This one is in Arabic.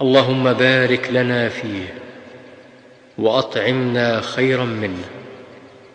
اللهم بارك لنا فيه وأطعمنا خيرا منه.